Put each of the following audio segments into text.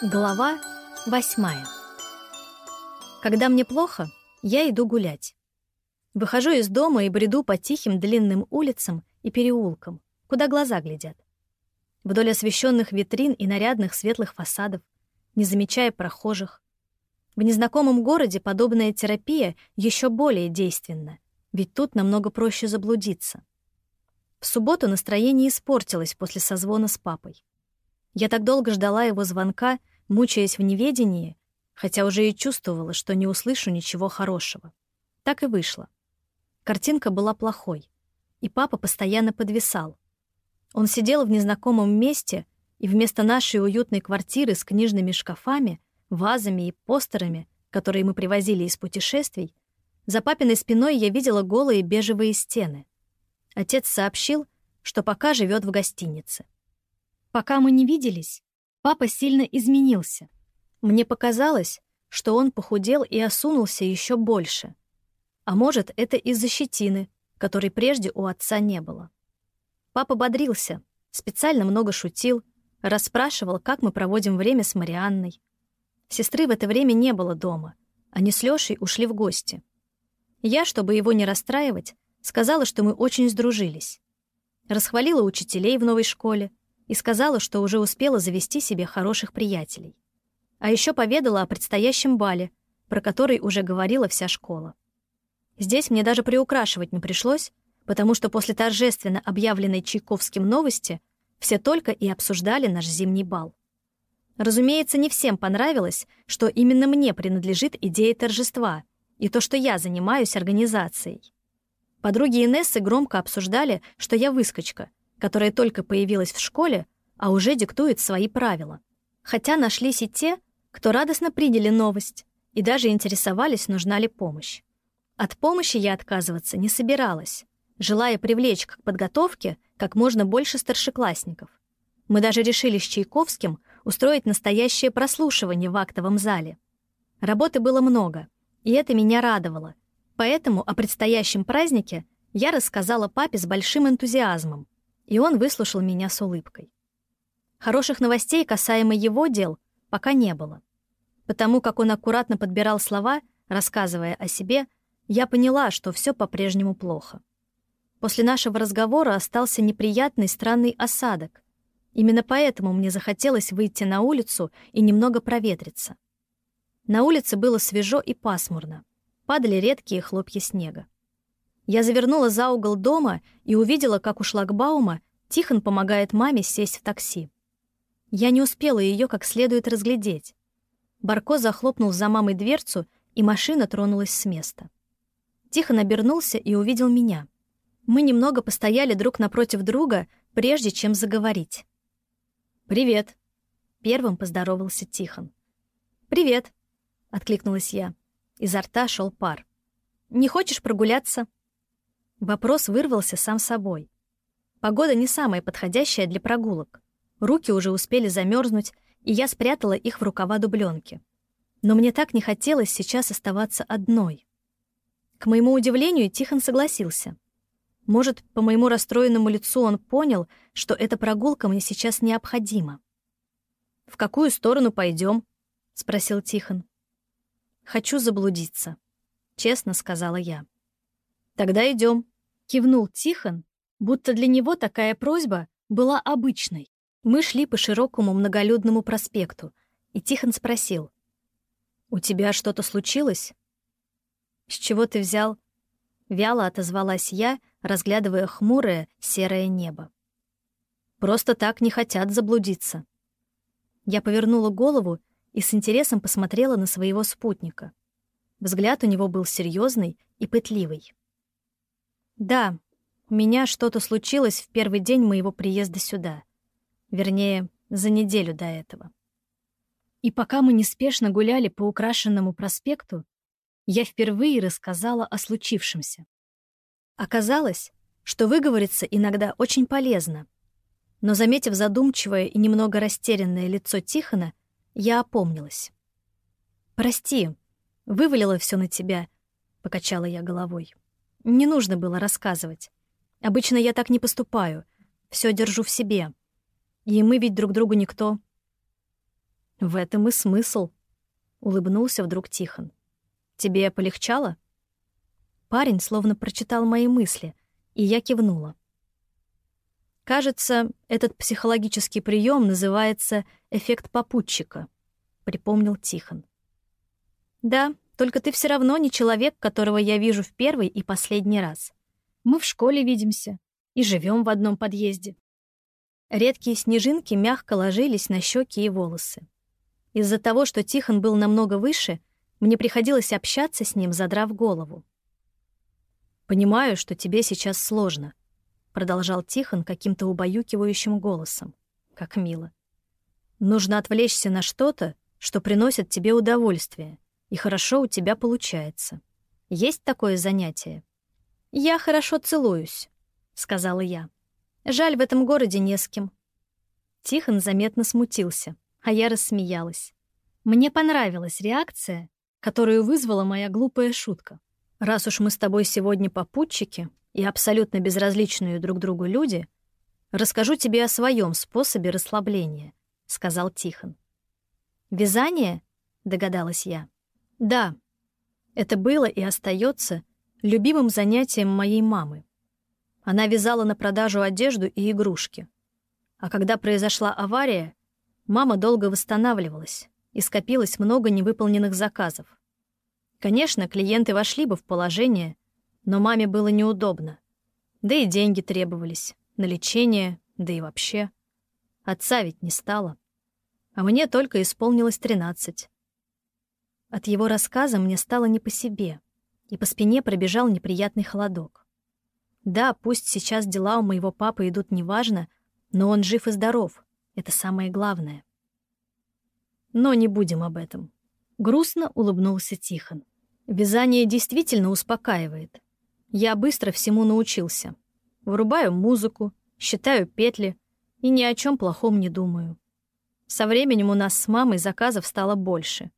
Глава восьмая. Когда мне плохо, я иду гулять. Выхожу из дома и бреду по тихим длинным улицам и переулкам, куда глаза глядят. Вдоль освещенных витрин и нарядных светлых фасадов, не замечая прохожих. В незнакомом городе подобная терапия еще более действенна, ведь тут намного проще заблудиться. В субботу настроение испортилось после созвона с папой. Я так долго ждала его звонка, мучаясь в неведении, хотя уже и чувствовала, что не услышу ничего хорошего. Так и вышло. Картинка была плохой, и папа постоянно подвисал. Он сидел в незнакомом месте, и вместо нашей уютной квартиры с книжными шкафами, вазами и постерами, которые мы привозили из путешествий, за папиной спиной я видела голые бежевые стены. Отец сообщил, что пока живет в гостинице. Пока мы не виделись, папа сильно изменился. Мне показалось, что он похудел и осунулся еще больше. А может, это из-за щетины, которой прежде у отца не было. Папа бодрился, специально много шутил, расспрашивал, как мы проводим время с Марианной. Сестры в это время не было дома. Они с Лёшей ушли в гости. Я, чтобы его не расстраивать, сказала, что мы очень сдружились. Расхвалила учителей в новой школе, и сказала, что уже успела завести себе хороших приятелей. А еще поведала о предстоящем бале, про который уже говорила вся школа. Здесь мне даже приукрашивать не пришлось, потому что после торжественно объявленной Чайковским новости все только и обсуждали наш зимний бал. Разумеется, не всем понравилось, что именно мне принадлежит идея торжества и то, что я занимаюсь организацией. Подруги Инессы громко обсуждали, что я выскочка, которая только появилась в школе, а уже диктует свои правила. Хотя нашлись и те, кто радостно приняли новость и даже интересовались, нужна ли помощь. От помощи я отказываться не собиралась, желая привлечь к подготовке как можно больше старшеклассников. Мы даже решили с Чайковским устроить настоящее прослушивание в актовом зале. Работы было много, и это меня радовало. Поэтому о предстоящем празднике я рассказала папе с большим энтузиазмом, и он выслушал меня с улыбкой. Хороших новостей касаемо его дел пока не было. Потому как он аккуратно подбирал слова, рассказывая о себе, я поняла, что все по-прежнему плохо. После нашего разговора остался неприятный странный осадок. Именно поэтому мне захотелось выйти на улицу и немного проветриться. На улице было свежо и пасмурно. Падали редкие хлопья снега. Я завернула за угол дома и увидела, как у шлагбаума Тихон помогает маме сесть в такси. Я не успела ее как следует разглядеть. Барко захлопнул за мамой дверцу, и машина тронулась с места. Тихон обернулся и увидел меня. Мы немного постояли друг напротив друга, прежде чем заговорить. «Привет», — первым поздоровался Тихон. «Привет», — откликнулась я. Изо рта шел пар. «Не хочешь прогуляться?» Вопрос вырвался сам собой. Погода не самая подходящая для прогулок. Руки уже успели замерзнуть, и я спрятала их в рукава дубленки. Но мне так не хотелось сейчас оставаться одной. К моему удивлению, Тихон согласился. Может, по моему расстроенному лицу он понял, что эта прогулка мне сейчас необходима. «В какую сторону пойдем? спросил Тихон. «Хочу заблудиться», — честно сказала я. «Тогда идем», — кивнул Тихон, будто для него такая просьба была обычной. Мы шли по широкому многолюдному проспекту, и Тихон спросил. «У тебя что-то случилось?» «С чего ты взял?» Вяло отозвалась я, разглядывая хмурое серое небо. «Просто так не хотят заблудиться». Я повернула голову и с интересом посмотрела на своего спутника. Взгляд у него был серьезный и пытливый. Да, у меня что-то случилось в первый день моего приезда сюда. Вернее, за неделю до этого. И пока мы неспешно гуляли по украшенному проспекту, я впервые рассказала о случившемся. Оказалось, что выговориться иногда очень полезно. Но, заметив задумчивое и немного растерянное лицо Тихона, я опомнилась. «Прости, вывалила все на тебя», — покачала я головой. Не нужно было рассказывать. Обычно я так не поступаю. Все держу в себе. И мы ведь друг другу никто. В этом и смысл, улыбнулся вдруг Тихон. Тебе полегчало? Парень словно прочитал мои мысли, и я кивнула. Кажется, этот психологический прием называется эффект попутчика, припомнил Тихон. Да, только ты все равно не человек, которого я вижу в первый и последний раз. Мы в школе видимся и живем в одном подъезде. Редкие снежинки мягко ложились на щеки и волосы. Из-за того, что Тихон был намного выше, мне приходилось общаться с ним, задрав голову. «Понимаю, что тебе сейчас сложно», продолжал Тихон каким-то убаюкивающим голосом. Как мило. Нужно отвлечься на что-то, что приносит тебе удовольствие, и хорошо у тебя получается. Есть такое занятие? Я хорошо целуюсь, сказала я. Жаль, в этом городе не с кем. Тихон заметно смутился, а я рассмеялась. Мне понравилась реакция, которую вызвала моя глупая шутка. Раз уж мы с тобой сегодня попутчики, и абсолютно безразличные друг другу люди, расскажу тебе о своем способе расслабления», — сказал Тихон. «Вязание?» — догадалась я. «Да, это было и остается любимым занятием моей мамы. Она вязала на продажу одежду и игрушки. А когда произошла авария, мама долго восстанавливалась, и скопилось много невыполненных заказов. Конечно, клиенты вошли бы в положение, но маме было неудобно. Да и деньги требовались. На лечение, да и вообще. Отца ведь не стало. А мне только исполнилось тринадцать. От его рассказа мне стало не по себе, и по спине пробежал неприятный холодок. Да, пусть сейчас дела у моего папы идут неважно, но он жив и здоров. Это самое главное. Но не будем об этом. Грустно улыбнулся Тихон. Вязание действительно успокаивает. Я быстро всему научился. Врубаю музыку, считаю петли и ни о чем плохом не думаю. Со временем у нас с мамой заказов стало больше.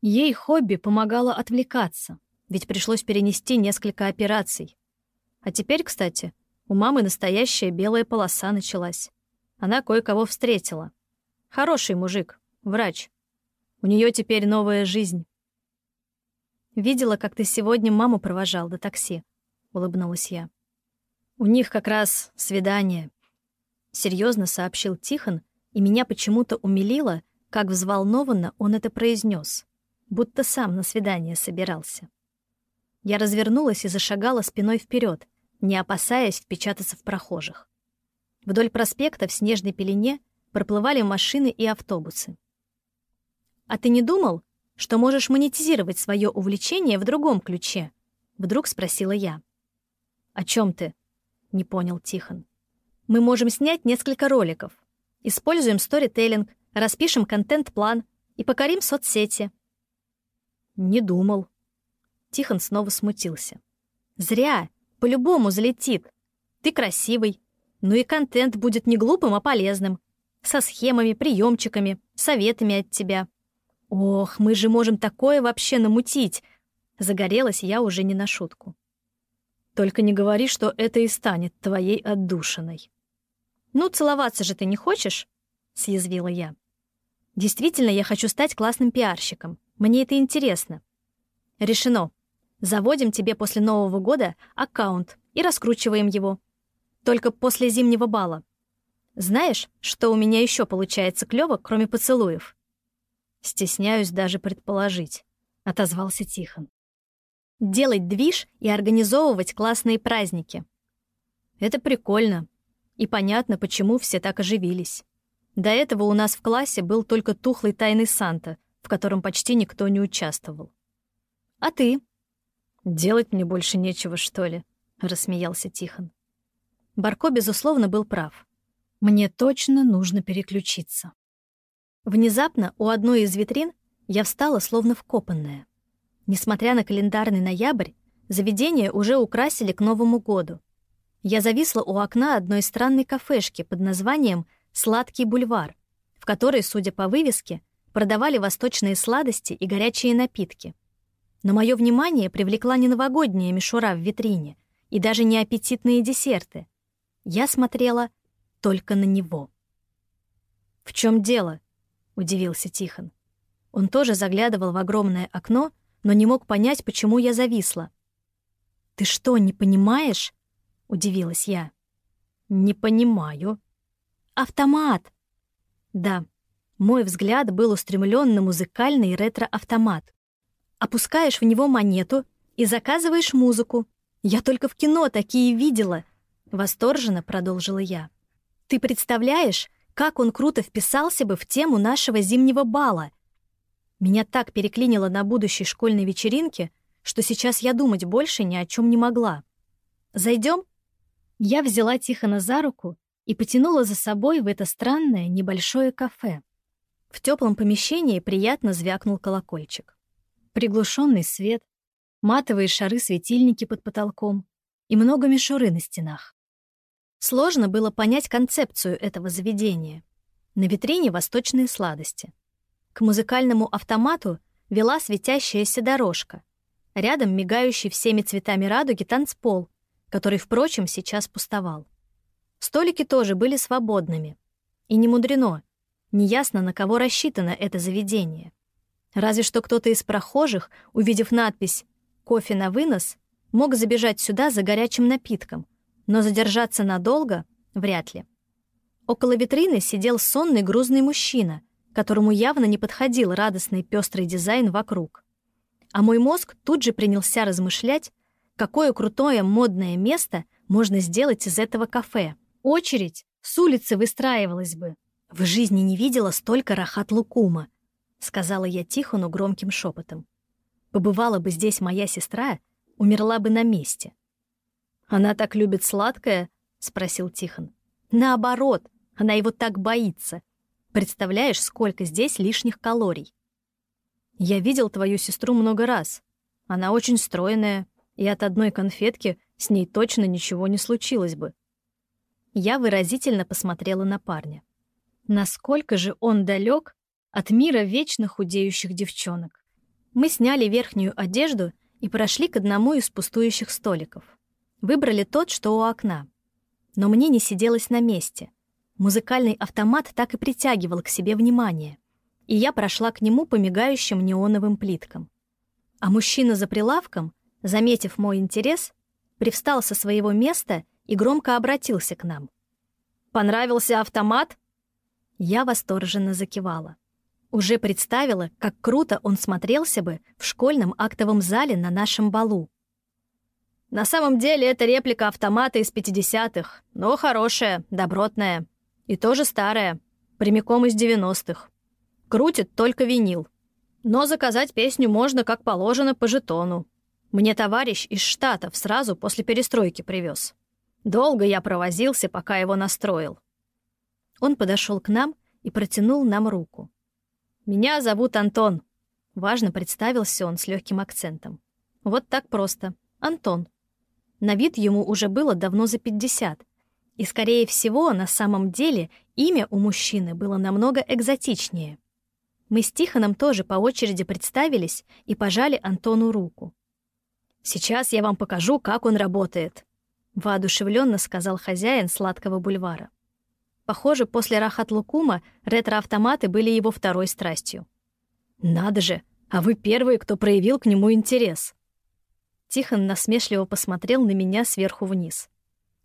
Ей хобби помогало отвлекаться, ведь пришлось перенести несколько операций. А теперь, кстати, у мамы настоящая белая полоса началась. Она кое-кого встретила. Хороший мужик, врач. У нее теперь новая жизнь. Видела, как ты сегодня маму провожал до такси улыбнулась я. У них как раз свидание, серьезно сообщил Тихон, и меня почему-то умилило, как взволнованно он это произнес, будто сам на свидание собирался. Я развернулась и зашагала спиной вперед, не опасаясь впечататься в прохожих. Вдоль проспекта в снежной пелене проплывали машины и автобусы. «А ты не думал, что можешь монетизировать свое увлечение в другом ключе?» — вдруг спросила я. «О чем ты?» — не понял Тихон. «Мы можем снять несколько роликов. Используем сторителлинг, распишем контент-план и покорим соцсети». «Не думал». Тихон снова смутился. «Зря. По-любому залетит. Ты красивый. Ну и контент будет не глупым, а полезным. Со схемами, приемчиками, советами от тебя. Ох, мы же можем такое вообще намутить!» Загорелась я уже не на шутку. Только не говори, что это и станет твоей отдушиной. «Ну, целоваться же ты не хочешь?» — съязвила я. «Действительно, я хочу стать классным пиарщиком. Мне это интересно». «Решено. Заводим тебе после Нового года аккаунт и раскручиваем его. Только после зимнего бала. Знаешь, что у меня еще получается клёво, кроме поцелуев?» «Стесняюсь даже предположить», — отозвался Тихон делать движ и организовывать классные праздники. Это прикольно. И понятно, почему все так оживились. До этого у нас в классе был только тухлый тайный Санта, в котором почти никто не участвовал. «А ты?» «Делать мне больше нечего, что ли?» — рассмеялся Тихон. Барко, безусловно, был прав. «Мне точно нужно переключиться». Внезапно у одной из витрин я встала, словно вкопанная. Несмотря на календарный ноябрь, заведение уже украсили к Новому году. Я зависла у окна одной странной кафешки под названием «Сладкий бульвар», в которой, судя по вывеске, продавали восточные сладости и горячие напитки. Но мое внимание привлекла не новогодняя мишура в витрине и даже не аппетитные десерты. Я смотрела только на него. «В чем дело?» — удивился Тихон. Он тоже заглядывал в огромное окно, но не мог понять, почему я зависла. «Ты что, не понимаешь?» — удивилась я. «Не понимаю». «Автомат!» Да, мой взгляд был устремлен на музыкальный ретро-автомат. Опускаешь в него монету и заказываешь музыку. Я только в кино такие видела. Восторженно продолжила я. Ты представляешь, как он круто вписался бы в тему нашего зимнего бала? Меня так переклинило на будущей школьной вечеринке, что сейчас я думать больше ни о чем не могла. Зайдем? Я взяла Тихона за руку и потянула за собой в это странное небольшое кафе. В теплом помещении приятно звякнул колокольчик. Приглушенный свет, матовые шары-светильники под потолком и много мишуры на стенах. Сложно было понять концепцию этого заведения. На витрине восточные сладости. К музыкальному автомату вела светящаяся дорожка. Рядом мигающий всеми цветами радуги танцпол, который, впрочем, сейчас пустовал. Столики тоже были свободными. И не мудрено. Неясно, на кого рассчитано это заведение. Разве что кто-то из прохожих, увидев надпись «Кофе на вынос», мог забежать сюда за горячим напитком, но задержаться надолго — вряд ли. Около витрины сидел сонный грузный мужчина, которому явно не подходил радостный пестрый дизайн вокруг. А мой мозг тут же принялся размышлять, какое крутое модное место можно сделать из этого кафе. Очередь с улицы выстраивалась бы. В жизни не видела столько рахат-лукума, сказала я Тихону громким шепотом. Побывала бы здесь моя сестра, умерла бы на месте. Она так любит сладкое? спросил Тихон. Наоборот, она его так боится. Представляешь, сколько здесь лишних калорий? Я видел твою сестру много раз. Она очень стройная, и от одной конфетки с ней точно ничего не случилось бы. Я выразительно посмотрела на парня. Насколько же он далек от мира вечно худеющих девчонок. Мы сняли верхнюю одежду и прошли к одному из пустующих столиков. Выбрали тот, что у окна. Но мне не сиделось на месте. Музыкальный автомат так и притягивал к себе внимание. И я прошла к нему по мигающим неоновым плиткам. А мужчина за прилавком, заметив мой интерес, привстал со своего места и громко обратился к нам. «Понравился автомат?» Я восторженно закивала. Уже представила, как круто он смотрелся бы в школьном актовом зале на нашем балу. На самом деле это реплика автомата из 50-х, но хорошая, добротная. И тоже старая, прямиком из 90-х. Крутит только винил. Но заказать песню можно, как положено, по жетону. Мне товарищ из Штатов сразу после перестройки привез. Долго я провозился, пока его настроил. Он подошел к нам и протянул нам руку. «Меня зовут Антон», — важно представился он с легким акцентом. «Вот так просто. Антон». На вид ему уже было давно за пятьдесят, и, скорее всего, на самом деле имя у мужчины было намного экзотичнее. Мы с Тихоном тоже по очереди представились и пожали Антону руку. «Сейчас я вам покажу, как он работает», — воодушевленно сказал хозяин сладкого бульвара. Похоже, после Рахат-Лукума ретро-автоматы были его второй страстью. «Надо же, а вы первый, кто проявил к нему интерес». Тихон насмешливо посмотрел на меня сверху вниз.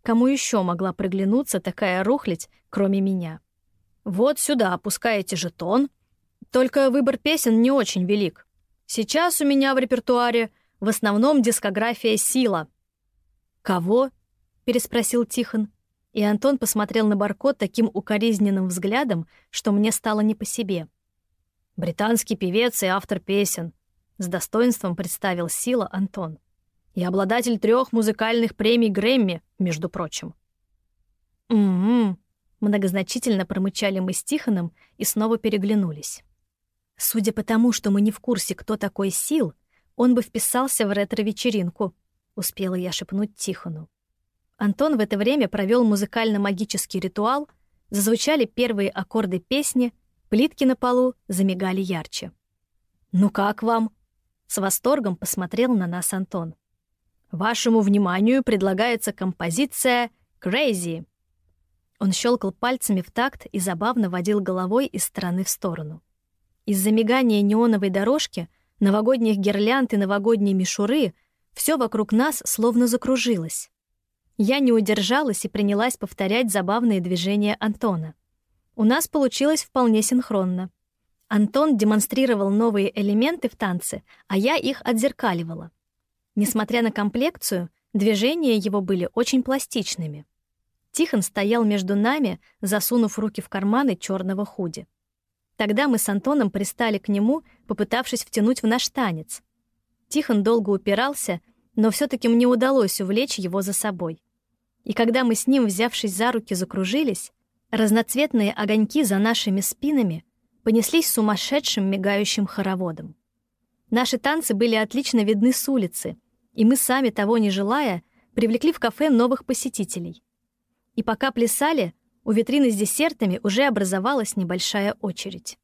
Кому еще могла приглянуться такая рухлядь, кроме меня? «Вот сюда опускаете жетон. Только выбор песен не очень велик. Сейчас у меня в репертуаре в основном дискография «Сила». «Кого?» — переспросил Тихон и Антон посмотрел на Баркот таким укоризненным взглядом, что мне стало не по себе. «Британский певец и автор песен», — с достоинством представил Сила Антон. «И обладатель трех музыкальных премий Грэмми, между прочим». «М-м-м», многозначительно промычали мы с Тихоном и снова переглянулись. Судя по тому, что мы не в курсе, кто такой Сил, он бы вписался в ретро-вечеринку, успела я шепнуть Тихону. Антон в это время провел музыкально-магический ритуал, зазвучали первые аккорды песни, плитки на полу замигали ярче. «Ну как вам?» — с восторгом посмотрел на нас Антон. «Вашему вниманию предлагается композиция «Crazy». Он щелкал пальцами в такт и забавно водил головой из стороны в сторону. Из-за мигания неоновой дорожки, новогодних гирлянд и новогодней мишуры все вокруг нас словно закружилось. Я не удержалась и принялась повторять забавные движения Антона. У нас получилось вполне синхронно. Антон демонстрировал новые элементы в танце, а я их отзеркаливала. Несмотря на комплекцию, движения его были очень пластичными. Тихон стоял между нами, засунув руки в карманы черного худи. Тогда мы с Антоном пристали к нему, попытавшись втянуть в наш танец. Тихон долго упирался, но все таки мне удалось увлечь его за собой. И когда мы с ним, взявшись за руки, закружились, разноцветные огоньки за нашими спинами понеслись сумасшедшим мигающим хороводом. Наши танцы были отлично видны с улицы, и мы сами, того не желая, привлекли в кафе новых посетителей. И пока плясали, у витрины с десертами уже образовалась небольшая очередь.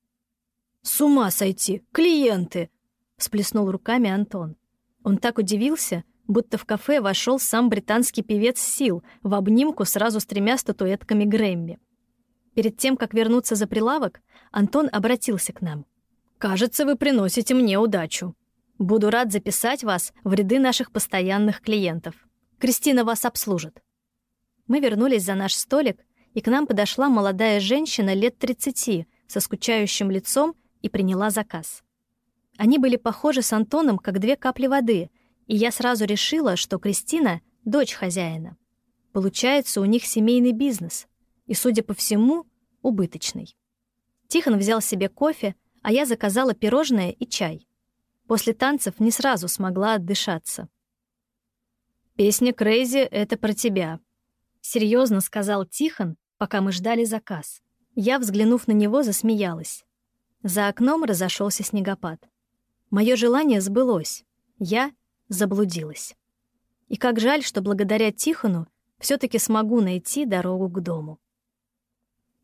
«С ума сойти! Клиенты!» — всплеснул руками Антон. Он так удивился, будто в кафе вошел сам британский певец Сил в обнимку сразу с тремя статуэтками Грэмми. Перед тем, как вернуться за прилавок, Антон обратился к нам. «Кажется, вы приносите мне удачу. Буду рад записать вас в ряды наших постоянных клиентов. Кристина вас обслужит». Мы вернулись за наш столик, и к нам подошла молодая женщина лет 30 со скучающим лицом и приняла заказ. Они были похожи с Антоном, как две капли воды, и я сразу решила, что Кристина — дочь хозяина. Получается, у них семейный бизнес, и, судя по всему, убыточный. Тихон взял себе кофе, а я заказала пирожное и чай. После танцев не сразу смогла отдышаться. «Песня «Крейзи» — это про тебя», — серьезно сказал Тихон, пока мы ждали заказ. Я, взглянув на него, засмеялась. За окном разошелся снегопад. Мое желание сбылось. Я заблудилась. И как жаль, что благодаря Тихону все таки смогу найти дорогу к дому.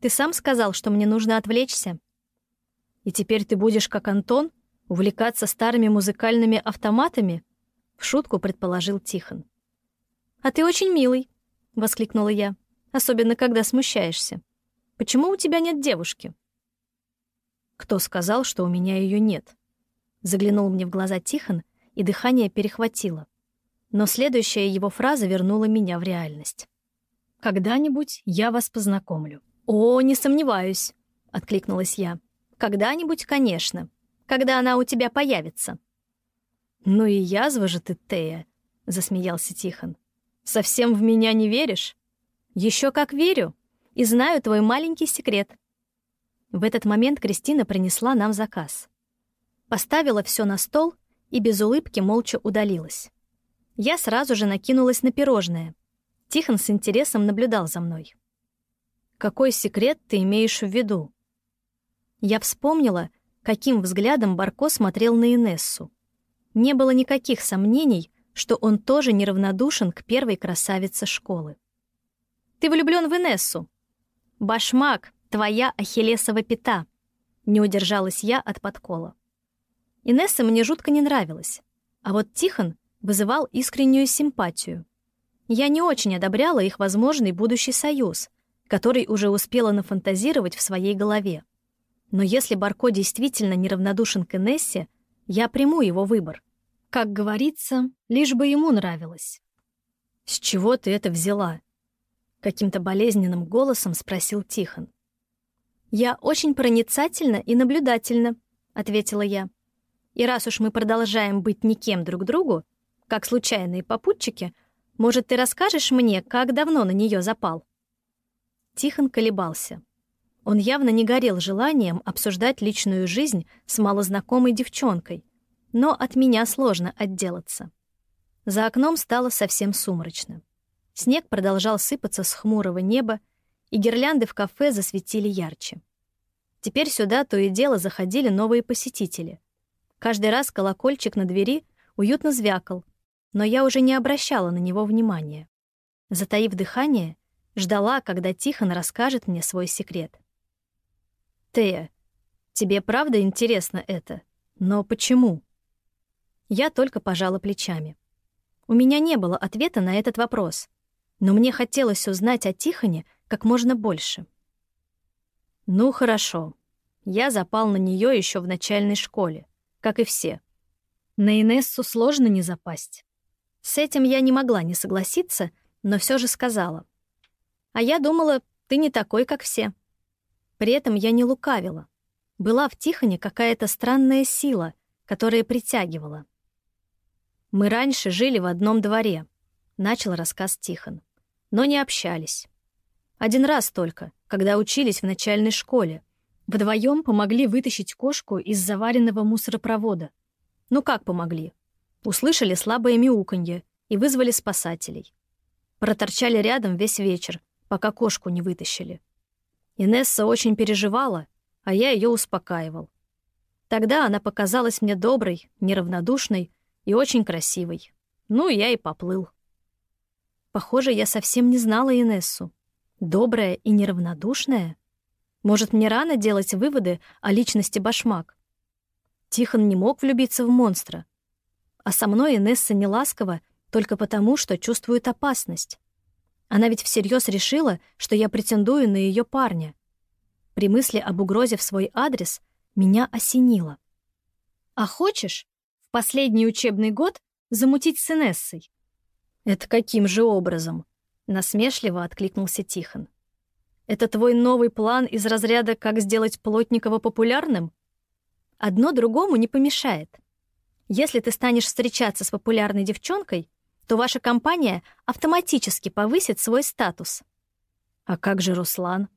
Ты сам сказал, что мне нужно отвлечься. И теперь ты будешь, как Антон, увлекаться старыми музыкальными автоматами? В шутку предположил Тихон. А ты очень милый, воскликнула я, особенно когда смущаешься. Почему у тебя нет девушки? Кто сказал, что у меня ее нет? Заглянул мне в глаза Тихон и дыхание перехватило. Но следующая его фраза вернула меня в реальность. «Когда-нибудь я вас познакомлю». «О, не сомневаюсь», — откликнулась я. «Когда-нибудь, конечно. Когда она у тебя появится». «Ну и язва же ты, Тея», — засмеялся Тихон. «Совсем в меня не веришь?» Еще как верю. И знаю твой маленький секрет». В этот момент Кристина принесла нам заказ. Поставила все на стол и без улыбки молча удалилась. Я сразу же накинулась на пирожное. Тихон с интересом наблюдал за мной. «Какой секрет ты имеешь в виду?» Я вспомнила, каким взглядом Барко смотрел на Инессу. Не было никаких сомнений, что он тоже неравнодушен к первой красавице школы. «Ты влюблен в Инессу!» «Башмак, твоя ахиллесова пята!» Не удержалась я от подкола. Инесса мне жутко не нравилась, а вот Тихон вызывал искреннюю симпатию. Я не очень одобряла их возможный будущий союз, который уже успела нафантазировать в своей голове. Но если Барко действительно неравнодушен к Инессе, я приму его выбор. Как говорится, лишь бы ему нравилось. «С чего ты это взяла?» Каким-то болезненным голосом спросил Тихон. «Я очень проницательна и наблюдательна», — ответила я. И раз уж мы продолжаем быть никем друг другу, как случайные попутчики, может, ты расскажешь мне, как давно на нее запал?» Тихон колебался. Он явно не горел желанием обсуждать личную жизнь с малознакомой девчонкой, но от меня сложно отделаться. За окном стало совсем сумрачно. Снег продолжал сыпаться с хмурого неба, и гирлянды в кафе засветили ярче. Теперь сюда то и дело заходили новые посетители. Каждый раз колокольчик на двери уютно звякал, но я уже не обращала на него внимания. Затаив дыхание, ждала, когда Тихон расскажет мне свой секрет. «Тея, тебе правда интересно это? Но почему?» Я только пожала плечами. У меня не было ответа на этот вопрос, но мне хотелось узнать о Тихоне как можно больше. Ну, хорошо. Я запал на нее еще в начальной школе, как и все. На Инессу сложно не запасть. С этим я не могла не согласиться, но все же сказала. А я думала, ты не такой, как все. При этом я не лукавила. Была в Тихоне какая-то странная сила, которая притягивала. Мы раньше жили в одном дворе, начал рассказ Тихон, но не общались. Один раз только, когда учились в начальной школе. Вдвоем помогли вытащить кошку из заваренного мусоропровода. Ну как помогли? Услышали слабое мяуканье и вызвали спасателей. Проторчали рядом весь вечер, пока кошку не вытащили. Инесса очень переживала, а я ее успокаивал. Тогда она показалась мне доброй, неравнодушной и очень красивой. Ну, я и поплыл. Похоже, я совсем не знала Инессу. Добрая и неравнодушная? Может, мне рано делать выводы о личности Башмак? Тихон не мог влюбиться в монстра. А со мной Инесса не ласкова только потому, что чувствует опасность. Она ведь всерьез решила, что я претендую на ее парня. При мысли об угрозе в свой адрес меня осенило. «А хочешь в последний учебный год замутить с Инессой?» «Это каким же образом?» — насмешливо откликнулся Тихон. «Это твой новый план из разряда «как сделать Плотникова популярным»?» «Одно другому не помешает. Если ты станешь встречаться с популярной девчонкой, то ваша компания автоматически повысит свой статус». «А как же Руслан?»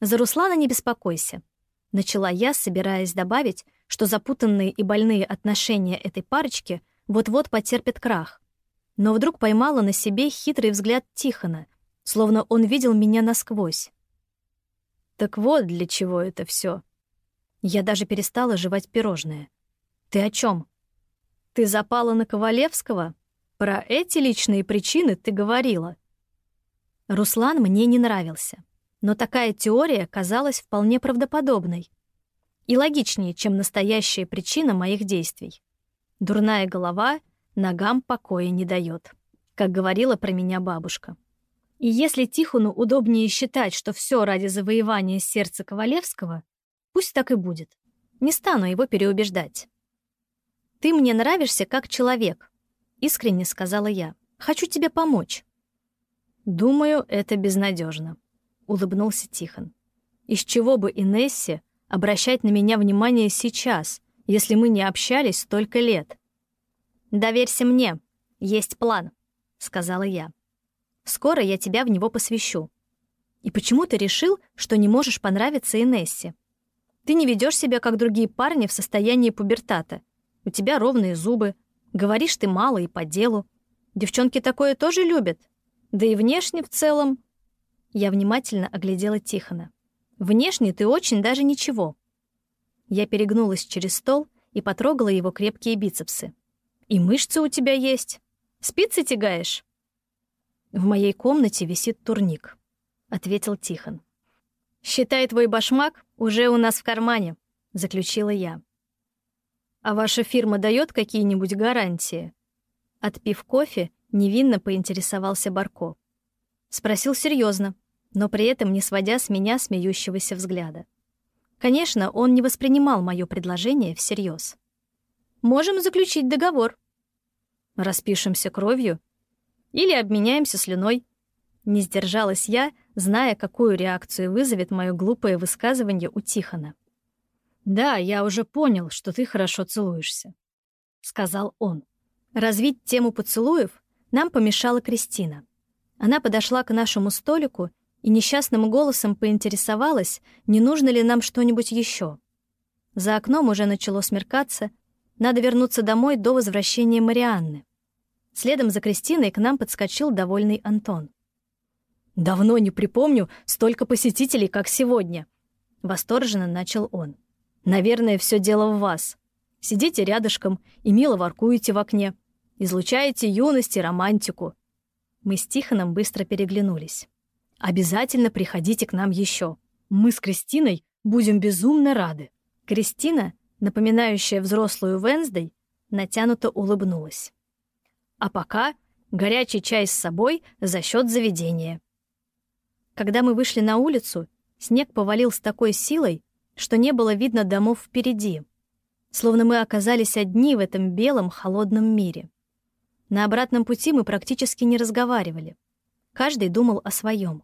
«За Руслана не беспокойся», — начала я, собираясь добавить, что запутанные и больные отношения этой парочки вот-вот потерпят крах но вдруг поймала на себе хитрый взгляд Тихона, словно он видел меня насквозь. Так вот для чего это все. Я даже перестала жевать пирожное. Ты о чем? Ты запала на Ковалевского? Про эти личные причины ты говорила. Руслан мне не нравился, но такая теория казалась вполне правдоподобной и логичнее, чем настоящая причина моих действий. Дурная голова — ногам покоя не дает, как говорила про меня бабушка. И если Тихону удобнее считать, что все ради завоевания сердца Ковалевского, пусть так и будет. Не стану его переубеждать. «Ты мне нравишься как человек», — искренне сказала я. «Хочу тебе помочь». «Думаю, это безнадежно», — улыбнулся Тихон. «Из чего бы Инессе обращать на меня внимание сейчас, если мы не общались столько лет?» «Доверься мне, есть план», — сказала я. «Скоро я тебя в него посвящу. И почему ты решил, что не можешь понравиться Инессе? Ты не ведешь себя, как другие парни в состоянии пубертата. У тебя ровные зубы, говоришь ты мало и по делу. Девчонки такое тоже любят. Да и внешне в целом...» Я внимательно оглядела Тихона. «Внешне ты очень даже ничего». Я перегнулась через стол и потрогала его крепкие бицепсы. И мышцы у тебя есть. Спицы тягаешь?» «В моей комнате висит турник», — ответил Тихон. «Считай, твой башмак уже у нас в кармане», — заключила я. «А ваша фирма дает какие-нибудь гарантии?» Отпив кофе, невинно поинтересовался Барко. Спросил серьезно, но при этом не сводя с меня смеющегося взгляда. Конечно, он не воспринимал мое предложение всерьез. «Можем заключить договор», Распишемся кровью? Или обменяемся слюной? Не сдержалась я, зная, какую реакцию вызовет мое глупое высказывание у Тихона. «Да, я уже понял, что ты хорошо целуешься», — сказал он. Развить тему поцелуев нам помешала Кристина. Она подошла к нашему столику и несчастным голосом поинтересовалась, не нужно ли нам что-нибудь еще. За окном уже начало смеркаться — надо вернуться домой до возвращения Марианны. Следом за Кристиной к нам подскочил довольный Антон. «Давно не припомню столько посетителей, как сегодня», — восторженно начал он. «Наверное, все дело в вас. Сидите рядышком и мило воркуете в окне. Излучаете юность и романтику». Мы с Тихоном быстро переглянулись. «Обязательно приходите к нам еще. Мы с Кристиной будем безумно рады». Кристина напоминающая взрослую Венсдей, натянуто улыбнулась. А пока горячий чай с собой за счет заведения. Когда мы вышли на улицу, снег повалил с такой силой, что не было видно домов впереди, словно мы оказались одни в этом белом холодном мире. На обратном пути мы практически не разговаривали. Каждый думал о своем.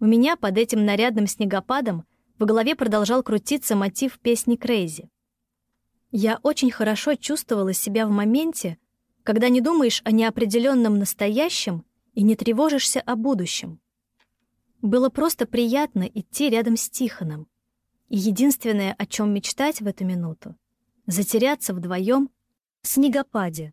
У меня под этим нарядным снегопадом в голове продолжал крутиться мотив песни «Крейзи». Я очень хорошо чувствовала себя в моменте, когда не думаешь о неопределенном настоящем и не тревожишься о будущем. Было просто приятно идти рядом с Тихоном. И единственное, о чем мечтать в эту минуту — затеряться вдвоем в снегопаде,